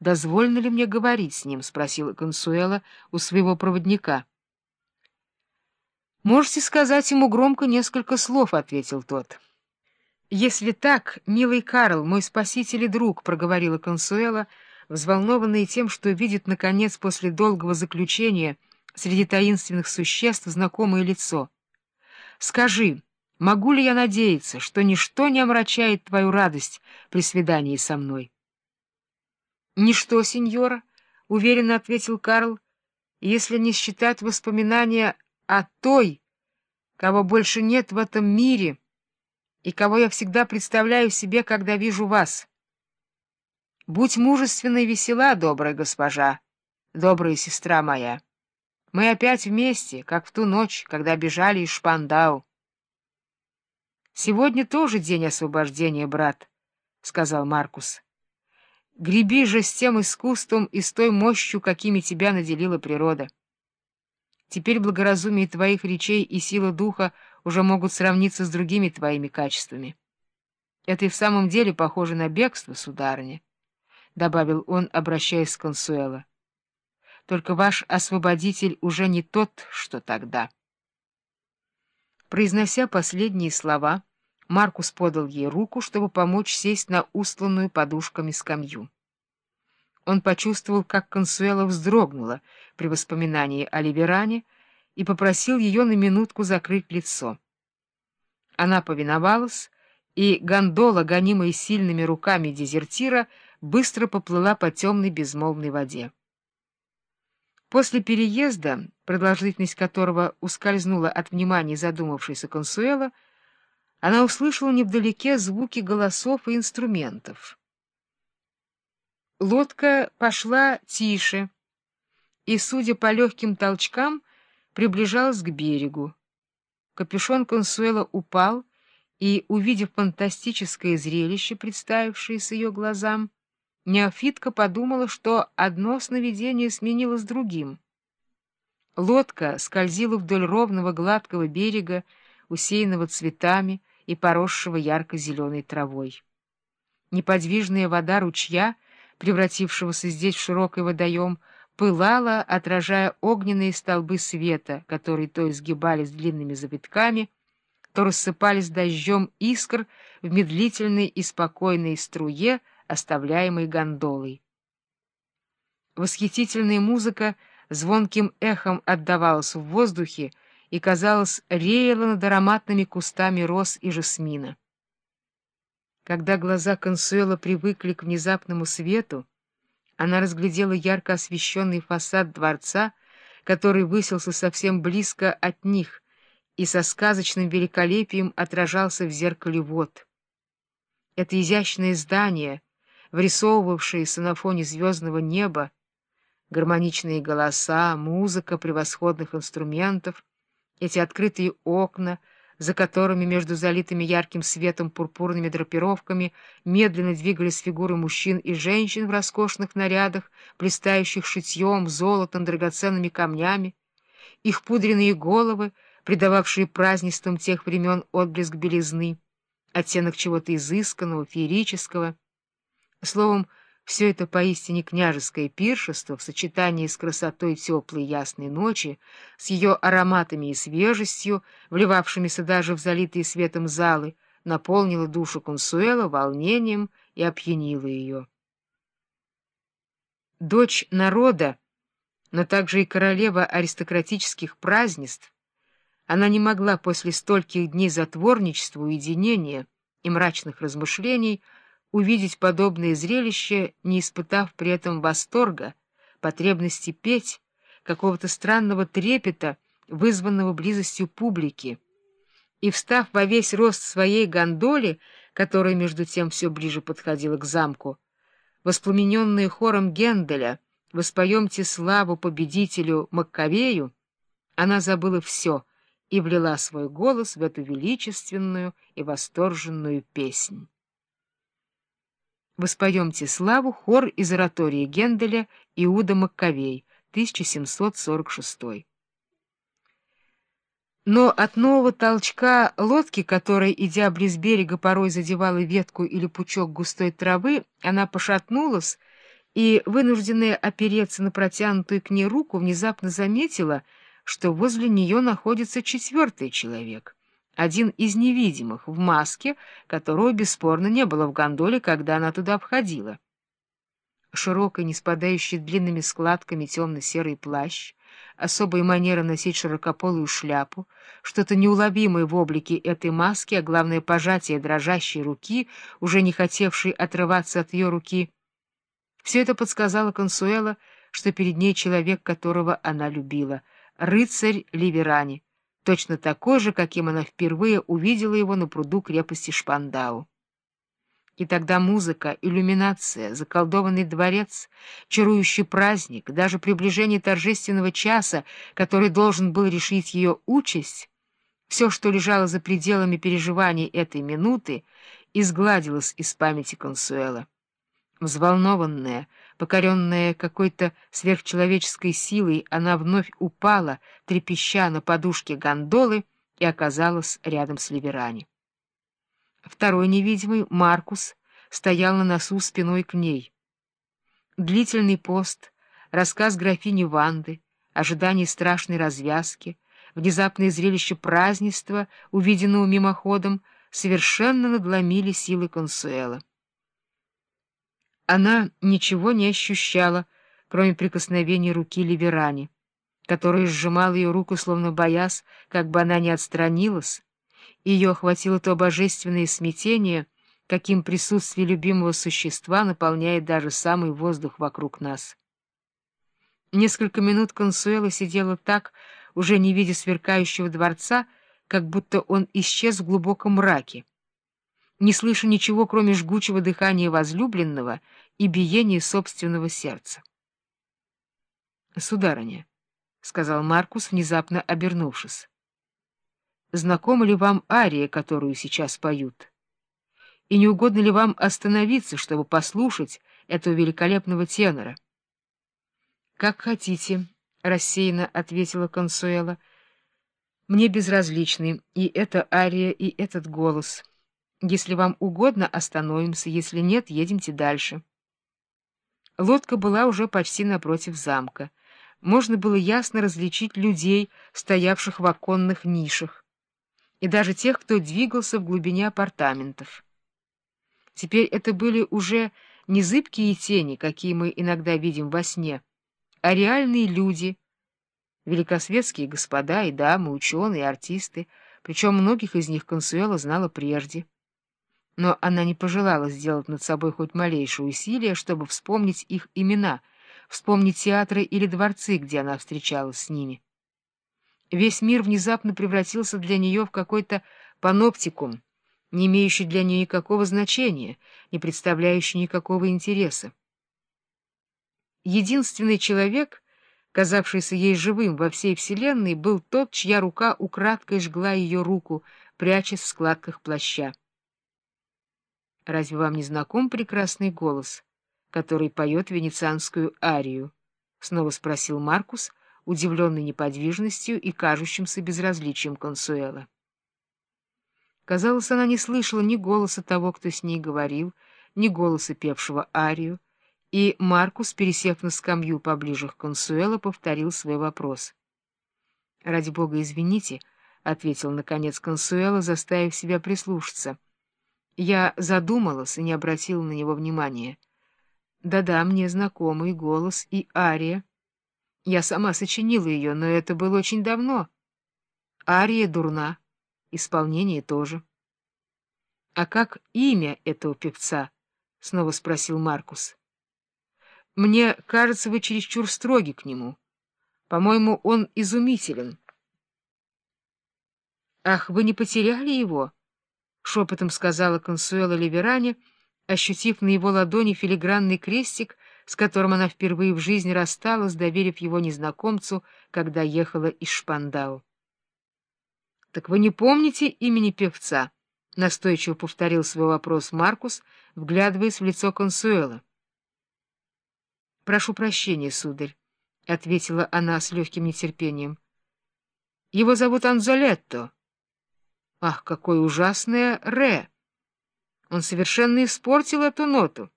«Дозволено ли мне говорить с ним?» — спросила Консуэла у своего проводника. «Можете сказать ему громко несколько слов», — ответил тот. «Если так, милый Карл, мой спаситель и друг», — проговорила Консуэла, взволнованная тем, что видит, наконец, после долгого заключения среди таинственных существ знакомое лицо. «Скажи, могу ли я надеяться, что ничто не омрачает твою радость при свидании со мной?» «Ничто, сеньора», — уверенно ответил Карл, — «если не считать воспоминания о той, кого больше нет в этом мире и кого я всегда представляю себе, когда вижу вас. Будь мужественна и весела, добрая госпожа, добрая сестра моя. Мы опять вместе, как в ту ночь, когда бежали из Шпандау. Сегодня тоже день освобождения, брат, — сказал Маркус. Греби же с тем искусством и с той мощью, какими тебя наделила природа. Теперь благоразумие твоих речей и сила духа уже могут сравниться с другими твоими качествами. Это и в самом деле похоже на бегство, сударыня, — добавил он, обращаясь к Консуэло. Только ваш освободитель уже не тот, что тогда. Произнося последние слова, Маркус подал ей руку, чтобы помочь сесть на устланную подушками скамью. Он почувствовал, как Консуэла вздрогнула при воспоминании о Ливеране и попросил ее на минутку закрыть лицо. Она повиновалась, и гондола, гонимая сильными руками дезертира, быстро поплыла по темной безмолвной воде. После переезда, продолжительность которого ускользнула от внимания задумавшейся Консуэла, она услышала невдалеке звуки голосов и инструментов. Лодка пошла тише и, судя по легким толчкам, приближалась к берегу. Капюшон Консуэла упал, и, увидев фантастическое зрелище, представившееся ее глазам, Неофитка подумала, что одно сновидение сменилось другим. Лодка скользила вдоль ровного гладкого берега, усеянного цветами, и поросшего ярко-зеленой травой. Неподвижная вода ручья, превратившегося здесь в широкий водоем, пылала, отражая огненные столбы света, которые то изгибались длинными завитками, то рассыпались дождем искр в медлительной и спокойной струе, оставляемой гондолой. Восхитительная музыка звонким эхом отдавалась в воздухе, и, казалось, реяло над ароматными кустами роз и жасмина. Когда глаза Консуэла привыкли к внезапному свету, она разглядела ярко освещенный фасад дворца, который высился совсем близко от них и со сказочным великолепием отражался в зеркале вод. Это изящное здание, врисовывавшееся на фоне звездного неба, гармоничные голоса, музыка превосходных инструментов — эти открытые окна, за которыми между залитыми ярким светом пурпурными драпировками медленно двигались фигуры мужчин и женщин в роскошных нарядах, блистающих шитьем, золотом, драгоценными камнями, их пудренные головы, придававшие празднествам тех времен отблеск белизны, оттенок чего-то изысканного, феерического. Словом, все это поистине княжеское пиршество в сочетании с красотой теплой ясной ночи, с ее ароматами и свежестью, вливавшимися даже в залитые светом залы, наполнило душу Консуэла волнением и опьянило ее. Дочь народа, но также и королева аристократических празднеств, она не могла после стольких дней затворничества, уединения и мрачных размышлений увидеть подобное зрелище, не испытав при этом восторга, потребности петь, какого-то странного трепета, вызванного близостью публики. И, встав во весь рост своей гондоли, которая между тем все ближе подходила к замку, воспламененная хором Генделя «Воспоемте славу победителю Маккавею», она забыла все и влила свой голос в эту величественную и восторженную песнь. Воспоемте славу хор из оратории Генделя Иуда Маккавей, 1746. Но от нового толчка лодки, которая, идя близ берега, порой задевала ветку или пучок густой травы, она пошатнулась и, вынужденная опереться на протянутую к ней руку, внезапно заметила, что возле нее находится четвертый человек, один из невидимых, в маске, которого бесспорно не было в гондоле, когда она туда входила. Широкий, не спадающий длинными складками темно-серый плащ, особая манера носить широкополую шляпу, что-то неуловимое в облике этой маски, а главное пожатие дрожащей руки, уже не хотевшей отрываться от ее руки. Все это подсказало Консуэла, что перед ней человек, которого она любила, рыцарь Ливерани, точно такой же, каким она впервые увидела его на пруду крепости Шпандау. И тогда музыка, иллюминация, заколдованный дворец, чарующий праздник, даже приближение торжественного часа, который должен был решить ее участь, все, что лежало за пределами переживаний этой минуты, изгладилось из памяти Консуэла. Взволнованная, покоренная какой-то сверхчеловеческой силой, она вновь упала, трепеща на подушке гондолы, и оказалась рядом с Ливерани. Второй невидимый, Маркус, стоял на носу спиной к ней. Длительный пост, рассказ графини Ванды, ожидание страшной развязки, внезапное зрелище празднества, увиденного мимоходом, совершенно надломили силы Консуэла. Она ничего не ощущала, кроме прикосновения руки Ливерани, который сжимал ее руку, словно боясь, как бы она не отстранилась, ее охватило то божественное смятение, каким присутствие любимого существа наполняет даже самый воздух вокруг нас. Несколько минут Консуэла сидела так, уже не видя сверкающего дворца, как будто он исчез в глубоком мраке, не слыша ничего, кроме жгучего дыхания возлюбленного и биения собственного сердца. — Сударыня, — сказал Маркус, внезапно обернувшись, знакома ли вам ария, которую сейчас поют? И не угодно ли вам остановиться, чтобы послушать этого великолепного тенора? — Как хотите, — рассеянно ответила Консуэла. — Мне безразличны и эта ария, и этот голос. Если вам угодно, остановимся, если нет, едемте дальше. Лодка была уже почти напротив замка. Можно было ясно различить людей, стоявших в оконных нишах и даже тех, кто двигался в глубине апартаментов. Теперь это были уже не зыбкие тени, какие мы иногда видим во сне, а реальные люди, великосветские господа и дамы, ученые, артисты, причем многих из них Консуэла знала прежде. Но она не пожелала сделать над собой хоть малейшее усилие, чтобы вспомнить их имена, вспомнить театры или дворцы, где она встречалась с ними. Весь мир внезапно превратился для нее в какой-то паноптикум, не имеющий для нее никакого значения, не представляющий никакого интереса. Единственный человек, казавшийся ей живым во всей вселенной, был тот, чья рука украдкой жгла ее руку, прячась в складках плаща. «Разве вам не знаком прекрасный голос, который поет венецианскую арию?» — снова спросил Маркус — удивленный неподвижностью и кажущимся безразличием Консуэла. Казалось, она не слышала ни голоса того, кто с ней говорил, ни голоса певшего арию, и Маркус, пересев на скамью поближе к Консуэло, повторил свой вопрос. — Ради бога, извините, — ответил, наконец, Консуэло, заставив себя прислушаться. Я задумалась и не обратила на него внимания. Да-да, мне знакомый голос и ария — я сама сочинила ее, но это было очень давно. Ария дурна, исполнение тоже. — А как имя этого певца? — снова спросил Маркус. — Мне кажется, вы чересчур строги к нему. По-моему, он изумителен. — Ах, вы не потеряли его? — шепотом сказала Консуэла Ливеране, ощутив на его ладони филигранный крестик — с которым она впервые в жизни рассталась, доверив его незнакомцу, когда ехала из Шпандау. — Так вы не помните имени певца? — настойчиво повторил свой вопрос Маркус, вглядываясь в лицо Консуэла. — Прошу прощения, сударь, — ответила она с легким нетерпением. — Его зовут Анзолетто. — Ах, какое ужасное «ре»! Он совершенно испортил эту ноту.